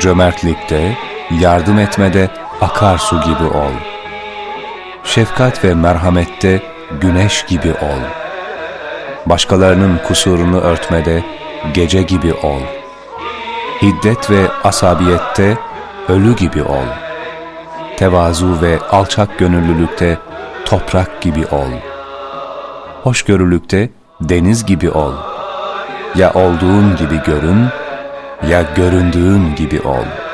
Cömertlikte, yardım etmede akarsu gibi ol. Şefkat ve merhamette güneş gibi ol. Başkalarının kusurunu örtmede gece gibi ol. Hiddet ve asabiyette ölü gibi ol. Tevazu ve alçak gönüllülükte toprak gibi ol. Hoşgörülükte deniz gibi ol. Ya olduğun gibi görün, ya göründüğün gibi ol.''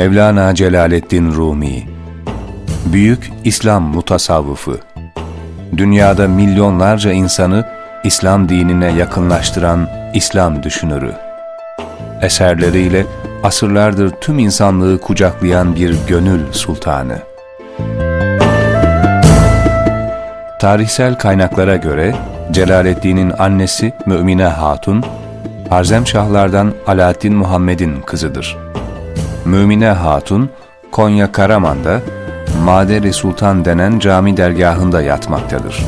Mevlana Celaleddin Rumi Büyük İslam mutasavvıfı Dünyada milyonlarca insanı İslam dinine yakınlaştıran İslam düşünürü Eserleriyle asırlardır tüm insanlığı kucaklayan bir gönül sultanı Tarihsel kaynaklara göre Celaleddin'in annesi Mümine Hatun, Harzem Şahlardan Alaaddin Muhammed'in kızıdır. Mümine Hatun, Konya Karaman'da Maderi Sultan denen cami dergahında yatmaktadır.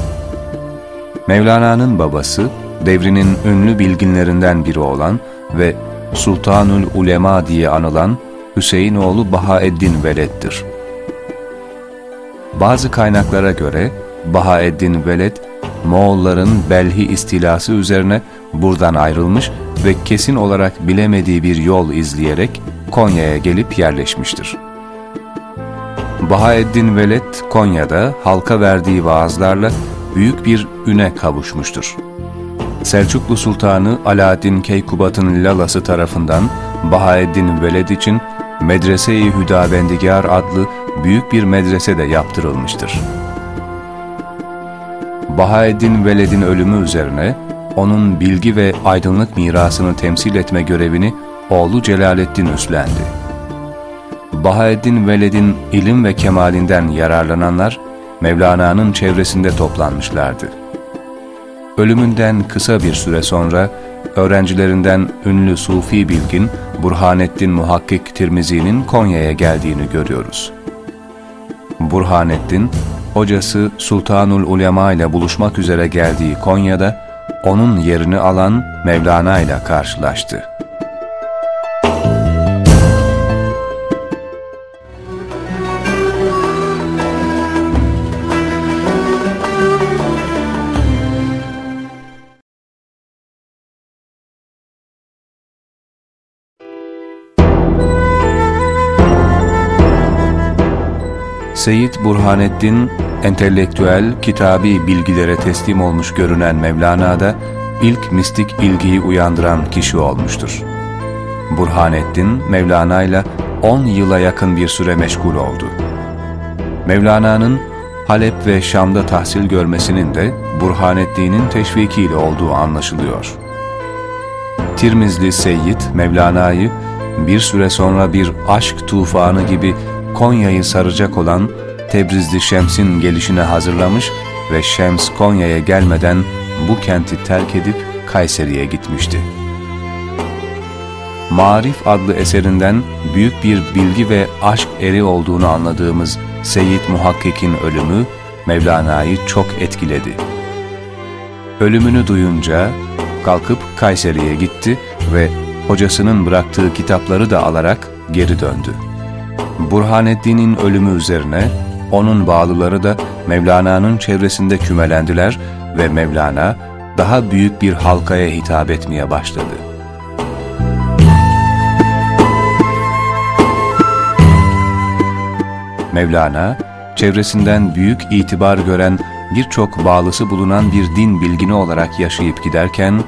Mevlana'nın babası, devrinin ünlü bilginlerinden biri olan ve Sultanül Ulema diye anılan Hüseyinoğlu Bahaeddin Veled'dir. Bazı kaynaklara göre Bahaeddin Veled, Moğolların Belhi istilası üzerine buradan ayrılmış ve kesin olarak bilemediği bir yol izleyerek Konya'ya gelip yerleşmiştir. Bahaeddin Veled Konya'da halka verdiği vaazlarla büyük bir üne kavuşmuştur. Selçuklu Sultanı Alaaddin Keykubat'ın lalası tarafından Bahaeddin Veled için Medrese-i Hüdavendigar adlı büyük bir medrese de yaptırılmıştır. Bahaeddin Veled'in ölümü üzerine onun bilgi ve aydınlık mirasını temsil etme görevini oğlu Celaleddin üstlendi. Bahaeddin Veled'in ilim ve kemalinden yararlananlar Mevlana'nın çevresinde toplanmışlardı. Ölümünden kısa bir süre sonra öğrencilerinden ünlü Sufi bilgin Burhanettin Muhakkik Tirmizi'nin Konya'ya geldiğini görüyoruz. Burhanettin, hocası Sultanul Ulema ile buluşmak üzere geldiği Konya'da onun yerini alan Mevlana ile karşılaştı. Seyyid Burhanettin, entelektüel, kitabi bilgilere teslim olmuş görünen Mevlana'da ilk mistik ilgiyi uyandıran kişi olmuştur. Burhanettin, Mevlana ile 10 yıla yakın bir süre meşgul oldu. Mevlana'nın Halep ve Şam'da tahsil görmesinin de Burhanettin'in teşvikiyle olduğu anlaşılıyor. Tirmizli Seyyid, Mevlana'yı bir süre sonra bir aşk tufanı gibi Konya'yı saracak olan Tebrizli Şems'in gelişine hazırlamış ve Şems Konya'ya gelmeden bu kenti terk edip Kayseri'ye gitmişti. Marif adlı eserinden büyük bir bilgi ve aşk eri olduğunu anladığımız Seyyid Muhakkik'in ölümü Mevlana'yı çok etkiledi. Ölümünü duyunca kalkıp Kayseri'ye gitti ve hocasının bıraktığı kitapları da alarak geri döndü. Burhanettin'in ölümü üzerine onun bağlıları da Mevlana'nın çevresinde kümelendiler ve Mevlana daha büyük bir halkaya hitap etmeye başladı. Mevlana, çevresinden büyük itibar gören birçok bağlısı bulunan bir din bilgini olarak yaşayıp giderken,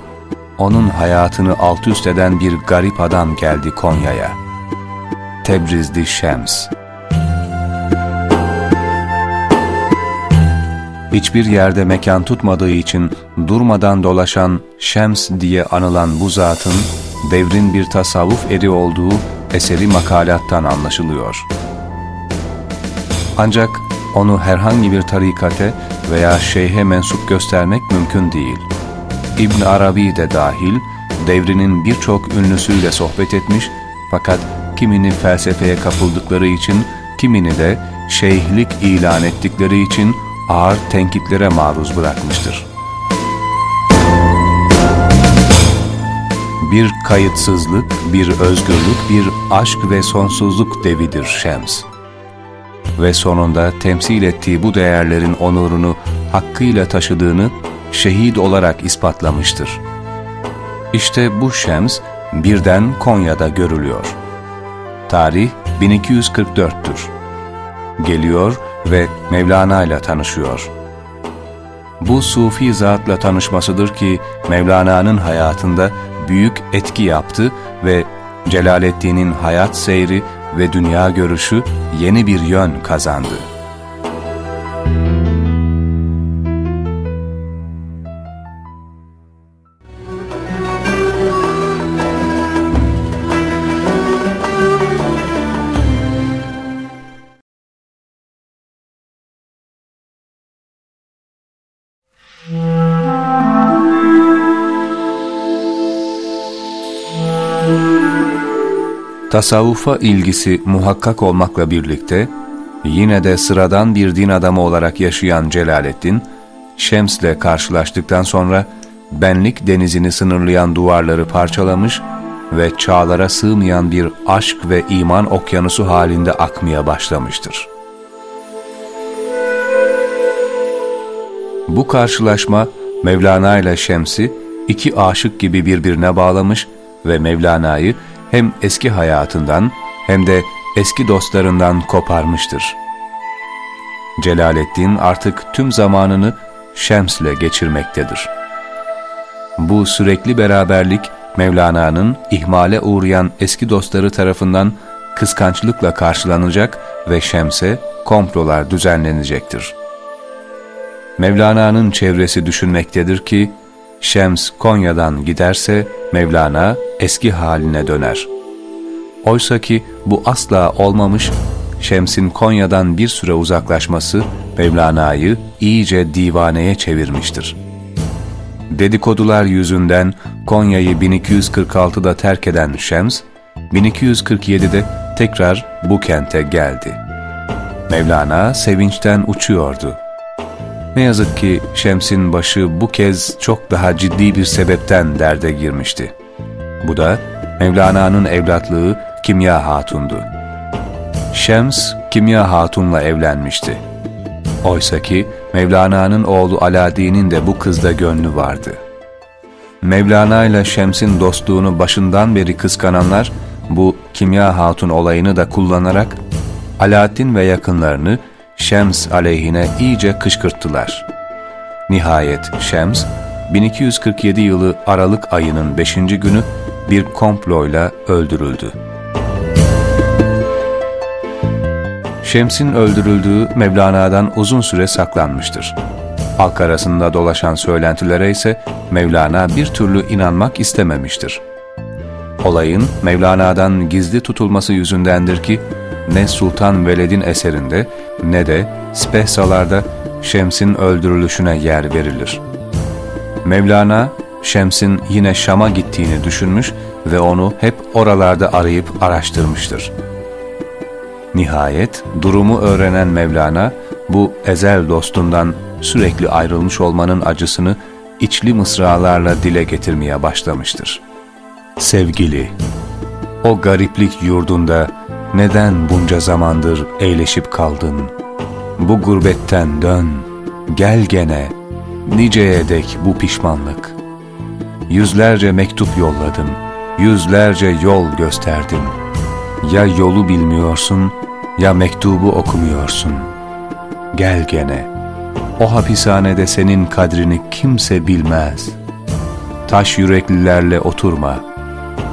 onun hayatını alt üst eden bir garip adam geldi Konya'ya. Tebrizli Şems Hiçbir yerde mekan tutmadığı için durmadan dolaşan Şems diye anılan bu zatın devrin bir tasavvuf eri olduğu eseri makalattan anlaşılıyor. Ancak onu herhangi bir tarikate veya şeyhe mensup göstermek mümkün değil. İbn Arabi de dahil devrinin birçok ünlüsüyle sohbet etmiş fakat kimini felsefeye kapıldıkları için kimini de şeyhlik ilan ettikleri için ağır tenkitlere maruz bırakmıştır. Bir kayıtsızlık, bir özgürlük, bir aşk ve sonsuzluk devidir Şems. Ve sonunda temsil ettiği bu değerlerin onurunu hakkıyla taşıdığını şehit olarak ispatlamıştır. İşte bu Şems birden Konya'da görülüyor. Tarih 1244'tür. Geliyor ve Mevlana ile tanışıyor. Bu sufi zatla tanışmasıdır ki Mevlana'nın hayatında büyük etki yaptı ve Celaleddin'in hayat seyri ve dünya görüşü yeni bir yön kazandı. Tasavvufa ilgisi muhakkak olmakla birlikte, yine de sıradan bir din adamı olarak yaşayan Celaleddin, Şems'le karşılaştıktan sonra benlik denizini sınırlayan duvarları parçalamış ve çağlara sığmayan bir aşk ve iman okyanusu halinde akmaya başlamıştır. Bu karşılaşma Mevlana ile Şems'i iki aşık gibi birbirine bağlamış ve Mevlana'yı hem eski hayatından hem de eski dostlarından koparmıştır. Celaleddin artık tüm zamanını Şems'le geçirmektedir. Bu sürekli beraberlik Mevlana'nın ihmale uğrayan eski dostları tarafından kıskançlıkla karşılanacak ve Şems'e komplolar düzenlenecektir. Mevlana'nın çevresi düşünmektedir ki, Şems Konya'dan giderse Mevlana eski haline döner. Oysa ki bu asla olmamış, Şems'in Konya'dan bir süre uzaklaşması Mevlana'yı iyice divaneye çevirmiştir. Dedikodular yüzünden Konya'yı 1246'da terk eden Şems, 1247'de tekrar bu kente geldi. Mevlana sevinçten uçuyordu. Ne yazık ki Şems'in başı bu kez çok daha ciddi bir sebepten derde girmişti. Bu da Mevlana'nın evlatlığı Kimya Hatun'du. Şems, Kimya Hatun'la evlenmişti. Oysa ki Mevlana'nın oğlu Alaaddin'in de bu kızda gönlü vardı. Mevlana ile Şems'in dostluğunu başından beri kıskananlar, bu Kimya Hatun olayını da kullanarak Alaaddin ve yakınlarını Şems aleyhine iyice kışkırttılar. Nihayet Şems, 1247 yılı Aralık ayının 5. günü bir komployla öldürüldü. Şems'in öldürüldüğü Mevlana'dan uzun süre saklanmıştır. Halk arasında dolaşan söylentilere ise Mevlana bir türlü inanmak istememiştir. Olayın Mevlana'dan gizli tutulması yüzündendir ki ne Sultan Veled'in eserinde ne de spehsalarda Şems'in öldürülüşüne yer verilir. Mevlana, Şems'in yine Şam'a gittiğini düşünmüş ve onu hep oralarda arayıp araştırmıştır. Nihayet durumu öğrenen Mevlana, bu ezel dostundan sürekli ayrılmış olmanın acısını içli mısralarla dile getirmeye başlamıştır. Sevgili, o gariplik yurdunda neden bunca zamandır eğleşip kaldın? Bu gurbetten dön, gel gene, niceye dek bu pişmanlık. Yüzlerce mektup yolladım, yüzlerce yol gösterdim. Ya yolu bilmiyorsun, ya mektubu okumuyorsun. Gel gene, o hapishanede senin kadrini kimse bilmez. Taş yüreklilerle oturma,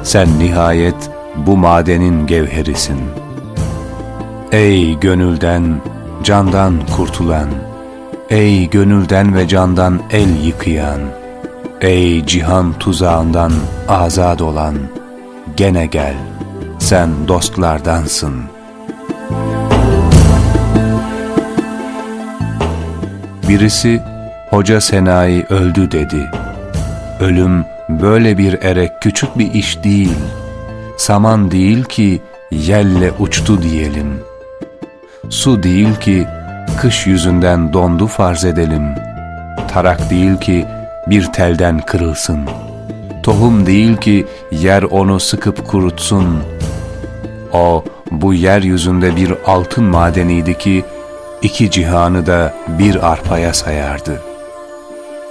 sen nihayet bu madenin gevherisin. Ey gönülden, candan kurtulan, ey gönülden ve candan el yıkayan, ey cihan tuzağından azad olan, gene gel, sen dostlardansın. Birisi, Hoca Senayi öldü dedi. Ölüm böyle bir erek küçük bir iş değil. Saman değil ki yelle uçtu diyelim. Su değil ki kış yüzünden dondu farz edelim. Tarak değil ki bir telden kırılsın. Tohum değil ki yer onu sıkıp kurutsun. O bu yeryüzünde bir altın madeniydi ki iki cihanı da bir arpaya sayardı.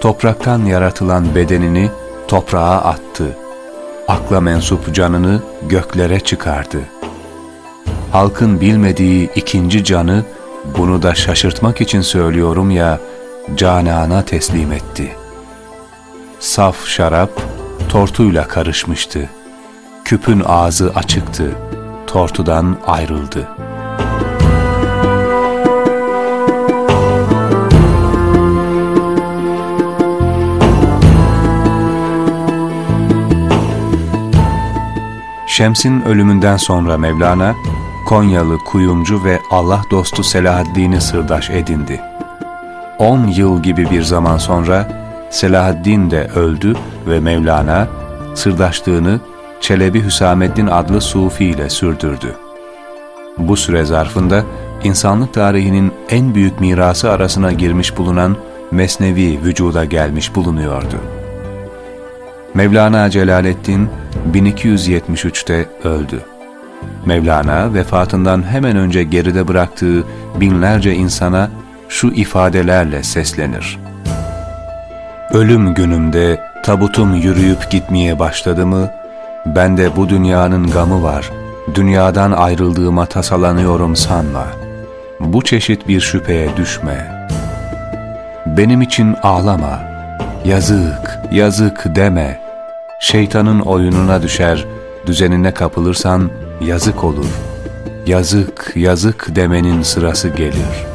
Topraktan yaratılan bedenini toprağa attı. Akla mensup canını göklere çıkardı. Halkın bilmediği ikinci canı, bunu da şaşırtmak için söylüyorum ya, canana teslim etti. Saf şarap tortuyla karışmıştı. Küpün ağzı açıktı. Tortudan ayrıldı. Şems'in ölümünden sonra Mevlana, Konyalı kuyumcu ve Allah dostu Selahaddin'i sırdaş edindi. On yıl gibi bir zaman sonra Selahaddin de öldü ve Mevlana sırdaşlığını Çelebi Hüsamettin adlı Sufi ile sürdürdü. Bu süre zarfında insanlık tarihinin en büyük mirası arasına girmiş bulunan Mesnevi vücuda gelmiş bulunuyordu. Mevlana Celaleddin 1273'te öldü. Mevlana vefatından hemen önce geride bıraktığı binlerce insana şu ifadelerle seslenir. Ölüm günümde tabutum yürüyüp gitmeye başladı mı, ben de bu dünyanın gamı var, dünyadan ayrıldığıma tasalanıyorum sanma. Bu çeşit bir şüpheye düşme. Benim için ağlama, yazık, yazık deme. Şeytanın oyununa düşer, düzenine kapılırsan yazık olur. Yazık, yazık demenin sırası gelir.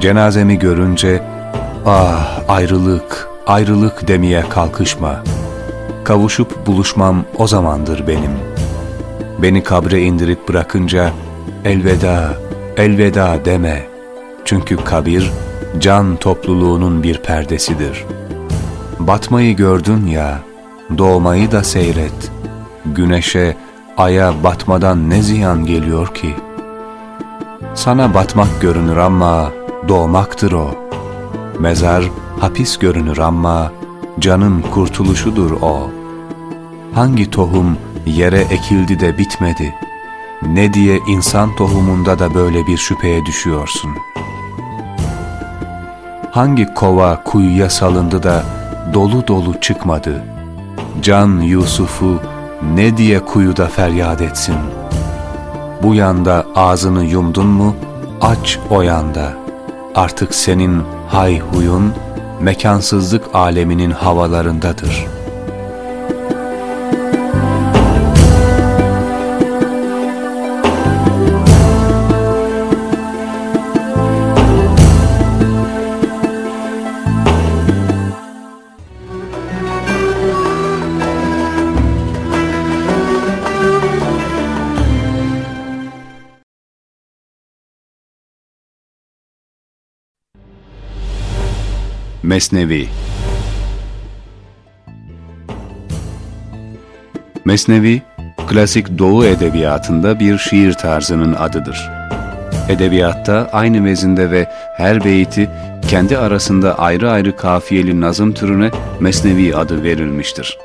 Cenazemi görünce, ah ayrılık, ayrılık demeye kalkışma. Kavuşup buluşmam o zamandır benim. Beni kabre indirip bırakınca, elveda, elveda deme. Çünkü kabir, can topluluğunun bir perdesidir. Batmayı gördün ya, doğmayı da seyret. Güneşe, aya batmadan ne ziyan geliyor ki? Sana batmak görünür ama doğmaktır o. Mezar hapis görünür ama canın kurtuluşudur o. Hangi tohum yere ekildi de bitmedi? Ne diye insan tohumunda da böyle bir şüpheye düşüyorsun? Hangi kova kuyuya salındı da dolu dolu çıkmadı? Can Yusuf'u ne diye kuyuda feryat etsin? Bu yanda ağzını yumdun mu, aç o yanda. Artık senin hay huyun, mekansızlık aleminin havalarındadır. Mesnevi Mesnevi, klasik Doğu edebiyatında bir şiir tarzının adıdır. Edebiyatta aynı vezinde ve her beyti kendi arasında ayrı ayrı kafiyeli nazım türüne Mesnevi adı verilmiştir.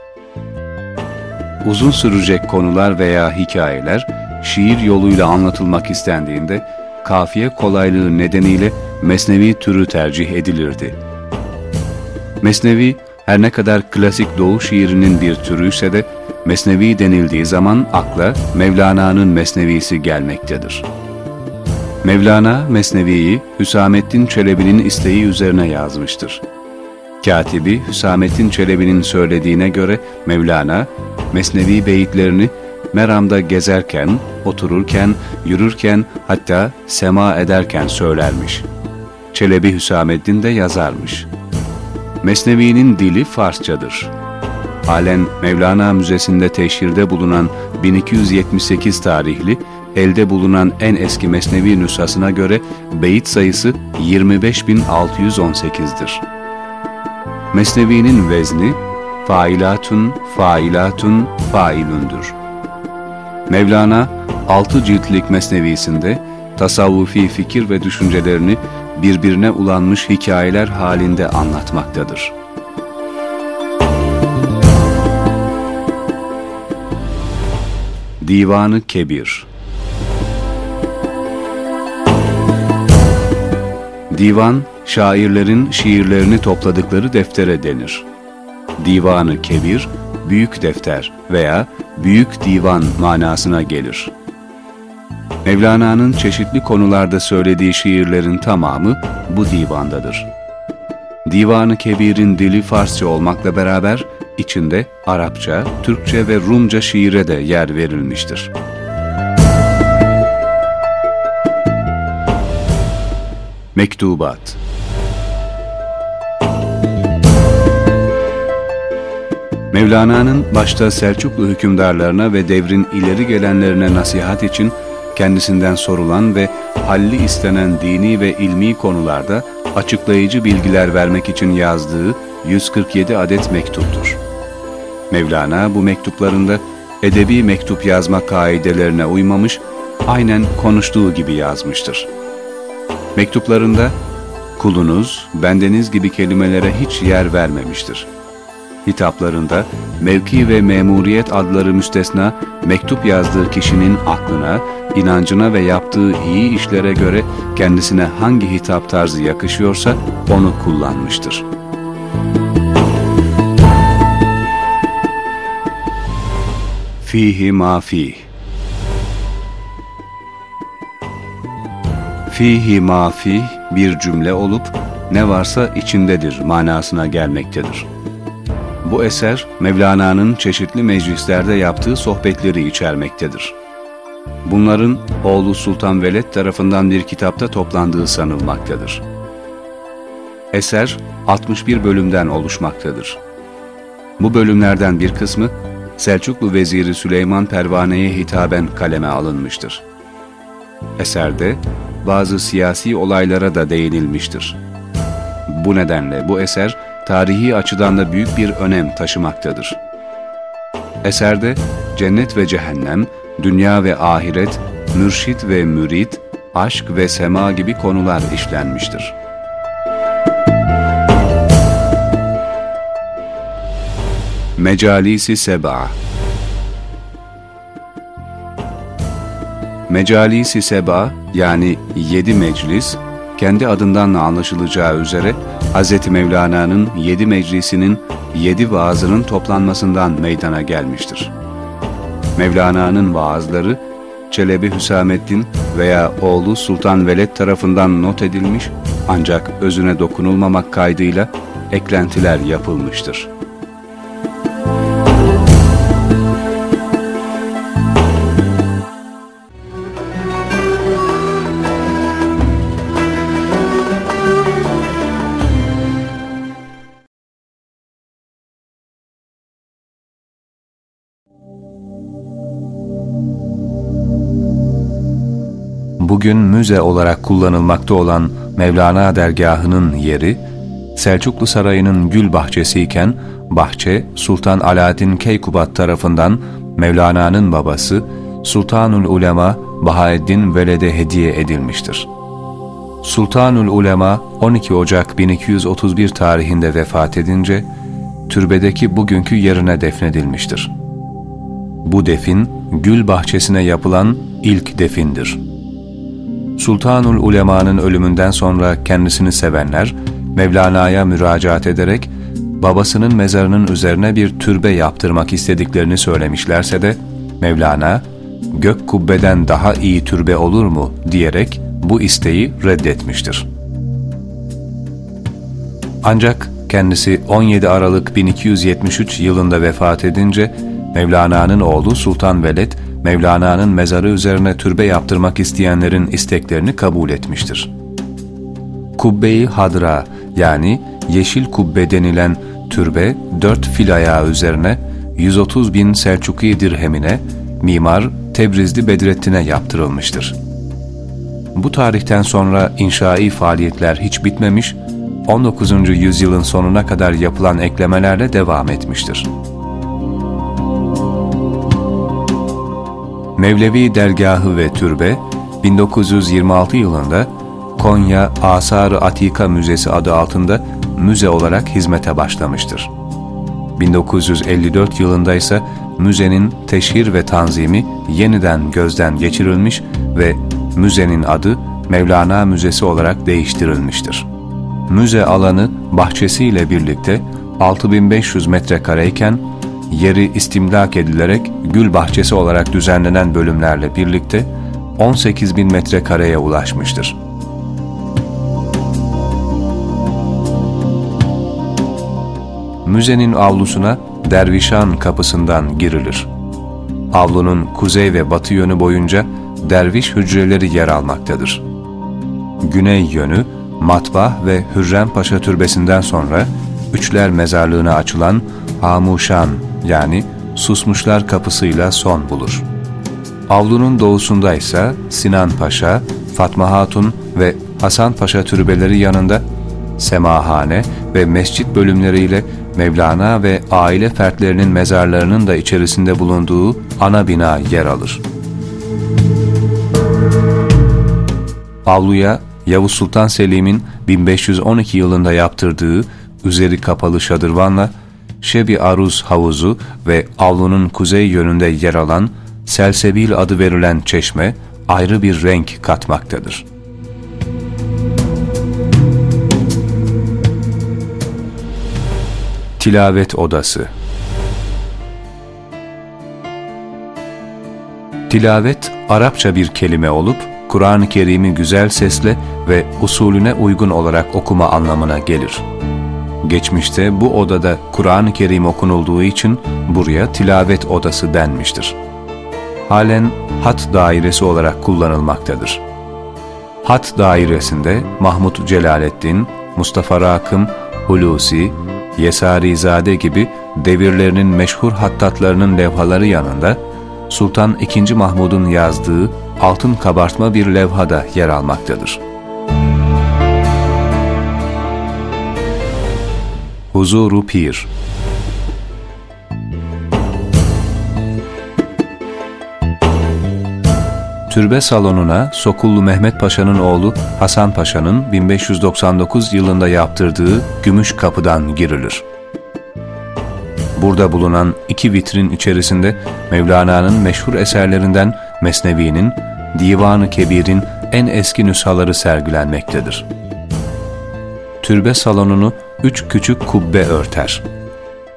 Uzun sürecek konular veya hikayeler şiir yoluyla anlatılmak istendiğinde kafiye kolaylığı nedeniyle Mesnevi türü tercih edilirdi. Mesnevi her ne kadar klasik doğu şiirinin bir türüyse de Mesnevi denildiği zaman akla Mevlana'nın Mesnevisi gelmektedir. Mevlana Mesnevi'yi Hüsamettin Çelebi'nin isteği üzerine yazmıştır. Katibi Hüsamettin Çelebi'nin söylediğine göre Mevlana, Mesnevi beyitlerini Meram'da gezerken, otururken, yürürken hatta sema ederken söylermiş. Çelebi Hüsamettin de yazarmış. Mesnevi'nin dili Farsçadır. Halen Mevlana Müzesi'nde teşhirde bulunan 1278 tarihli, elde bulunan en eski Mesnevi nüshasına göre beyit sayısı 25.618'dir. Mesnevi'nin vezni failatun, failatun, failündür. Mevlana, altı ciltlik mesnevisinde tasavvufi fikir ve düşüncelerini birbirine ulanmış hikayeler halinde anlatmaktadır. Divanı Kebir Divan, şairlerin şiirlerini topladıkları deftere denir. Divanı Kebir, büyük defter veya büyük divan manasına gelir. Mevlana'nın çeşitli konularda söylediği şiirlerin tamamı bu divandadır. Divanı Kebir'in dili Farsça olmakla beraber içinde Arapça, Türkçe ve Rumca şiire de yer verilmiştir. Mektubat Mevlana'nın başta Selçuklu hükümdarlarına ve devrin ileri gelenlerine nasihat için kendisinden sorulan ve halli istenen dini ve ilmi konularda açıklayıcı bilgiler vermek için yazdığı 147 adet mektuptur. Mevlana bu mektuplarında edebi mektup yazma kaidelerine uymamış, aynen konuştuğu gibi yazmıştır. Mektuplarında kulunuz, bendeniz gibi kelimelere hiç yer vermemiştir. Hitaplarında mevki ve memuriyet adları müstesna mektup yazdığı kişinin aklına, inancına ve yaptığı iyi işlere göre kendisine hangi hitap tarzı yakışıyorsa onu kullanmıştır. Fihi ma fih Fihi ma fih bir cümle olup ne varsa içindedir manasına gelmektedir. Bu eser Mevlana'nın çeşitli meclislerde yaptığı sohbetleri içermektedir. Bunların oğlu Sultan Veled tarafından bir kitapta toplandığı sanılmaktadır. Eser 61 bölümden oluşmaktadır. Bu bölümlerden bir kısmı Selçuklu Veziri Süleyman Pervane'ye hitaben kaleme alınmıştır. Eserde bazı siyasi olaylara da değinilmiştir. Bu nedenle bu eser tarihi açıdan da büyük bir önem taşımaktadır. Eserde cennet ve cehennem, dünya ve ahiret, mürşit ve mürit, aşk ve sema gibi konular işlenmiştir. Mecalisi Seba Mecalisi Seba yani yedi meclis, kendi adından da anlaşılacağı üzere Hz. Mevlana'nın yedi meclisinin yedi vaazının toplanmasından meydana gelmiştir. Mevlana'nın vaazları Çelebi Hüsamettin veya oğlu Sultan Veled tarafından not edilmiş ancak özüne dokunulmamak kaydıyla eklentiler yapılmıştır. Bugün müze olarak kullanılmakta olan Mevlana dergahının yeri, Selçuklu Sarayı'nın gül bahçesi iken, bahçe Sultan Alaaddin Keykubat tarafından Mevlana'nın babası Sultanul Ulema Bahaeddin Veled'e hediye edilmiştir. Sultanul Ulema 12 Ocak 1231 tarihinde vefat edince, türbedeki bugünkü yerine defnedilmiştir. Bu defin, gül bahçesine yapılan ilk defindir. Sultanul Ulema'nın ölümünden sonra kendisini sevenler, Mevlana'ya müracaat ederek babasının mezarının üzerine bir türbe yaptırmak istediklerini söylemişlerse de Mevlana, gök kubbeden daha iyi türbe olur mu diyerek bu isteği reddetmiştir. Ancak kendisi 17 Aralık 1273 yılında vefat edince Mevlana'nın oğlu Sultan Veled Mevlana'nın mezarı üzerine türbe yaptırmak isteyenlerin isteklerini kabul etmiştir. Kubbe-i Hadra yani Yeşil Kubbe denilen türbe dört fil ayağı üzerine 130 bin Selçuki dirhemine mimar Tebrizli Bedrettin'e yaptırılmıştır. Bu tarihten sonra inşai faaliyetler hiç bitmemiş 19. yüzyılın sonuna kadar yapılan eklemelerle devam etmiştir. Mevlevi Dergahı ve Türbe 1926 yılında Konya Asar-ı Atika Müzesi adı altında müze olarak hizmete başlamıştır. 1954 yılında ise müzenin teşhir ve tanzimi yeniden gözden geçirilmiş ve müzenin adı Mevlana Müzesi olarak değiştirilmiştir. Müze alanı bahçesiyle birlikte 6500 metrekareyken yeri istimlak edilerek gül bahçesi olarak düzenlenen bölümlerle birlikte 18.000 metrekareye ulaşmıştır. Müzenin avlusuna Dervişan kapısından girilir. Avlunun kuzey ve batı yönü boyunca derviş hücreleri yer almaktadır. Güney yönü Matbah ve Hürrem Paşa Türbesi'nden sonra Üçler Mezarlığı'na açılan Hamuşan yani Susmuşlar Kapısı'yla son bulur. Avlunun doğusunda ise Sinan Paşa, Fatma Hatun ve Hasan Paşa türbeleri yanında semahane ve mescit bölümleriyle Mevlana ve aile fertlerinin mezarlarının da içerisinde bulunduğu ana bina yer alır. Avluya Yavuz Sultan Selim'in 1512 yılında yaptırdığı üzeri kapalı şadırvanla Şebi Aruz havuzu ve avlunun kuzey yönünde yer alan Selsebil adı verilen çeşme ayrı bir renk katmaktadır. Tilavet Odası Tilavet, Arapça bir kelime olup, Kur'an-ı Kerim'i güzel sesle ve usulüne uygun olarak okuma anlamına gelir. Geçmişte bu odada Kur'an-ı Kerim okunulduğu için buraya tilavet odası denmiştir. Halen hat dairesi olarak kullanılmaktadır. Hat dairesinde Mahmut Celaleddin, Mustafa Rakım, Hulusi, Yesarizade gibi devirlerinin meşhur hattatlarının levhaları yanında Sultan II. Mahmud'un yazdığı altın kabartma bir levhada yer almaktadır. Huzuru Pir Türbe salonuna Sokullu Mehmet Paşa'nın oğlu Hasan Paşa'nın 1599 yılında yaptırdığı gümüş kapıdan girilir. Burada bulunan iki vitrin içerisinde Mevlana'nın meşhur eserlerinden Mesnevi'nin, Divan-ı Kebir'in en eski nüshaları sergilenmektedir. Türbe salonunu üç küçük kubbe örter.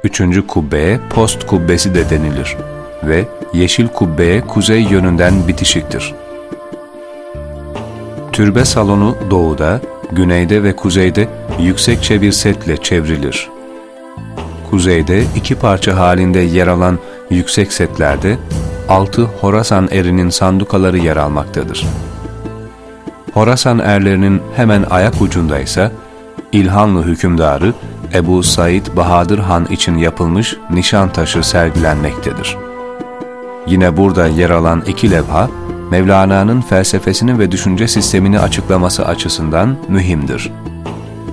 Üçüncü kubbeye post kubbesi de denilir ve yeşil kubbeye kuzey yönünden bitişiktir. Türbe salonu doğuda, güneyde ve kuzeyde yüksekçe bir setle çevrilir. Kuzeyde iki parça halinde yer alan yüksek setlerde altı Horasan erinin sandukaları yer almaktadır. Horasan erlerinin hemen ayak ucunda ise İlhanlı hükümdarı Ebu Said Bahadır Han için yapılmış nişan taşı sergilenmektedir. Yine burada yer alan iki levha, Mevlana'nın felsefesini ve düşünce sistemini açıklaması açısından mühimdir.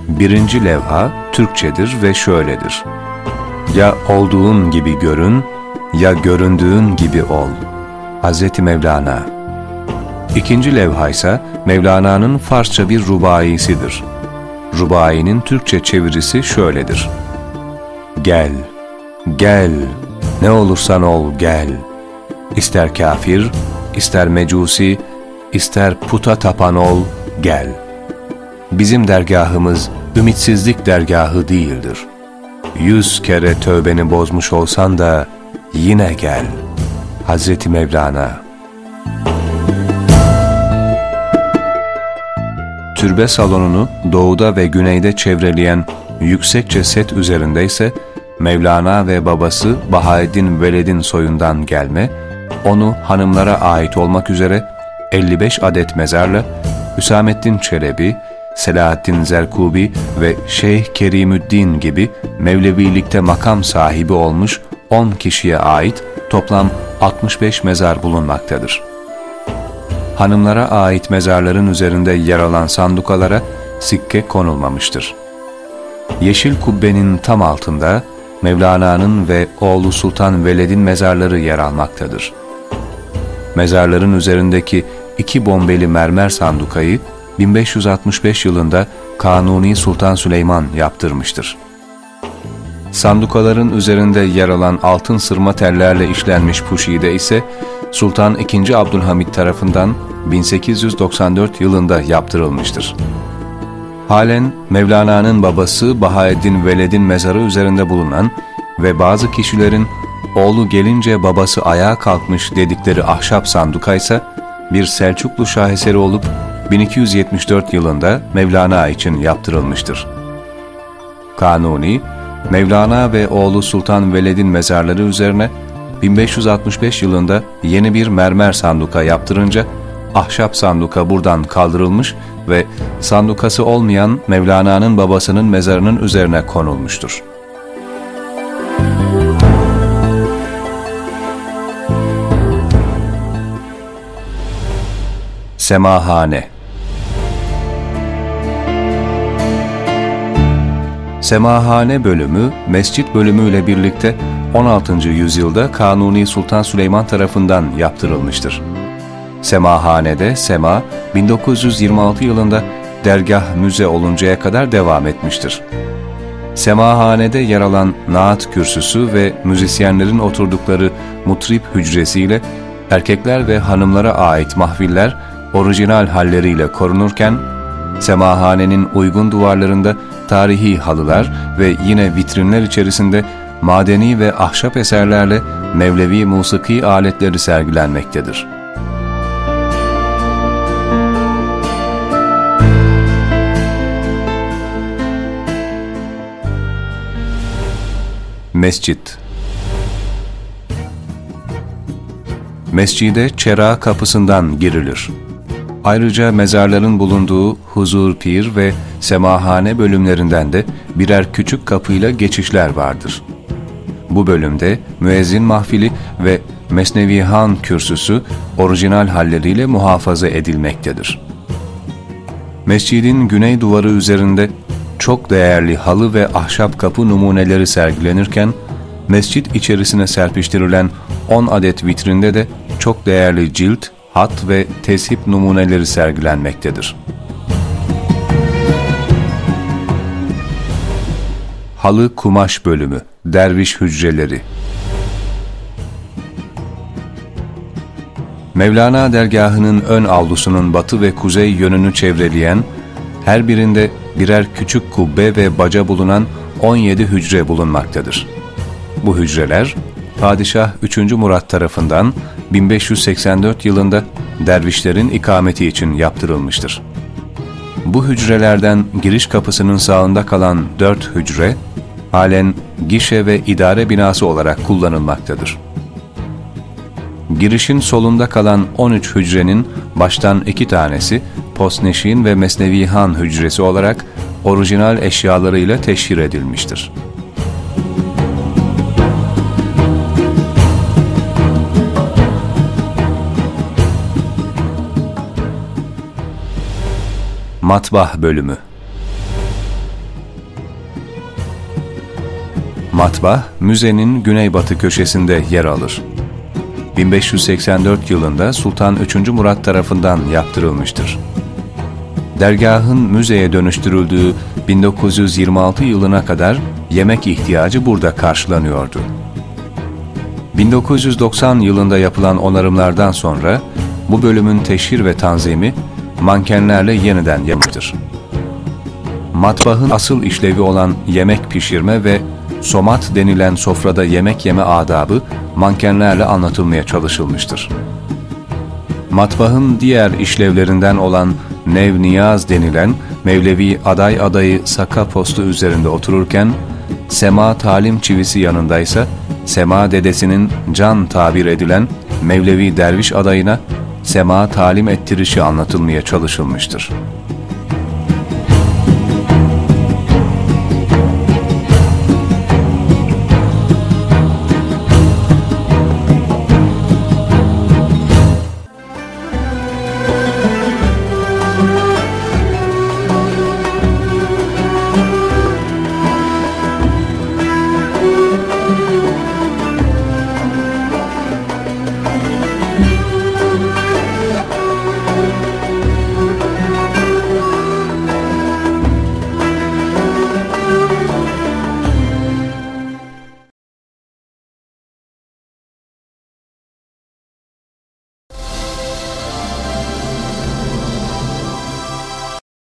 Birinci levha Türkçedir ve şöyledir. Ya olduğun gibi görün, ya göründüğün gibi ol. Hz. Mevlana İkinci levha ise Mevlana'nın Farsça bir rubaisidir. Rubainin Türkçe çevirisi şöyledir. Gel, gel, ne olursan ol gel.'' İster kafir, ister mecusi, ister puta tapan ol, gel. Bizim dergahımız ümitsizlik dergahı değildir. Yüz kere tövbeni bozmuş olsan da yine gel. Hazreti Mevlana Türbe salonunu doğuda ve güneyde çevreleyen yüksekçe set üzerinde ise Mevlana ve babası Bahaeddin Veled'in soyundan gelme onu hanımlara ait olmak üzere 55 adet mezarla Hüsamettin Çelebi, Selahaddin Zerkubi ve Şeyh Kerimüddin gibi Mevlevilikte makam sahibi olmuş 10 kişiye ait toplam 65 mezar bulunmaktadır. Hanımlara ait mezarların üzerinde yer alan sandukalara sikke konulmamıştır. Yeşil kubbenin tam altında Mevlana'nın ve oğlu Sultan Veled'in mezarları yer almaktadır. Mezarların üzerindeki iki bombeli mermer sandukayı 1565 yılında Kanuni Sultan Süleyman yaptırmıştır. Sandukaların üzerinde yer alan altın sırma tellerle işlenmiş puşide ise Sultan II. Abdülhamit tarafından 1894 yılında yaptırılmıştır. Halen Mevlana'nın babası Bahaeddin Veled'in mezarı üzerinde bulunan ve bazı kişilerin oğlu gelince babası ayağa kalkmış dedikleri ahşap sanduka ise bir Selçuklu şaheseri olup 1274 yılında Mevlana için yaptırılmıştır. Kanuni, Mevlana ve oğlu Sultan Veled'in mezarları üzerine 1565 yılında yeni bir mermer sanduka yaptırınca ahşap sanduka buradan kaldırılmış ve sandukası olmayan Mevlana'nın babasının mezarının üzerine konulmuştur. Semahane Semahane bölümü, mescit bölümüyle birlikte 16. yüzyılda Kanuni Sultan Süleyman tarafından yaptırılmıştır. Semahanede Sema 1926 yılında dergah müze oluncaya kadar devam etmiştir. Semahanede yer alan naat kürsüsü ve müzisyenlerin oturdukları mutrip hücresiyle erkekler ve hanımlara ait mahfiller orijinal halleriyle korunurken, semahanenin uygun duvarlarında tarihi halılar ve yine vitrinler içerisinde madeni ve ahşap eserlerle Mevlevi musiki aletleri sergilenmektedir. Mescit Mescide Çera kapısından girilir. Ayrıca mezarların bulunduğu Huzur Pir ve Semahane bölümlerinden de birer küçük kapıyla geçişler vardır. Bu bölümde müezzin mahfili ve Mesnevi Han kürsüsü orijinal halleriyle muhafaza edilmektedir. Mescidin güney duvarı üzerinde çok değerli halı ve ahşap kapı numuneleri sergilenirken, mescit içerisine serpiştirilen 10 adet vitrinde de çok değerli cilt, hat ve teship numuneleri sergilenmektedir. Halı Kumaş Bölümü Derviş Hücreleri Mevlana dergahının ön avlusunun batı ve kuzey yönünü çevreleyen, her birinde birer küçük kubbe ve baca bulunan 17 hücre bulunmaktadır. Bu hücreler, Padişah 3. Murat tarafından 1584 yılında dervişlerin ikameti için yaptırılmıştır. Bu hücrelerden giriş kapısının sağında kalan dört hücre, halen gişe ve idare binası olarak kullanılmaktadır. Girişin solunda kalan 13 hücrenin baştan iki tanesi Posneşin ve Mesnevihan hücresi olarak orijinal eşyalarıyla teşhir edilmiştir. Matbah Bölümü Matbah, müzenin güneybatı köşesinde yer alır. 1584 yılında Sultan 3. Murat tarafından yaptırılmıştır. Dergahın müzeye dönüştürüldüğü 1926 yılına kadar yemek ihtiyacı burada karşılanıyordu. 1990 yılında yapılan onarımlardan sonra bu bölümün teşhir ve tanzimi mankenlerle yeniden yapılmıştır. Matbahın asıl işlevi olan yemek pişirme ve somat denilen sofrada yemek yeme adabı mankenlerle anlatılmaya çalışılmıştır. Matbahın diğer işlevlerinden olan Nev Niyaz denilen Mevlevi aday adayı saka postu üzerinde otururken, Sema talim çivisi yanındaysa, Sema dedesinin can tabir edilen Mevlevi derviş adayına Sema talim ettirişi anlatılmaya çalışılmıştır.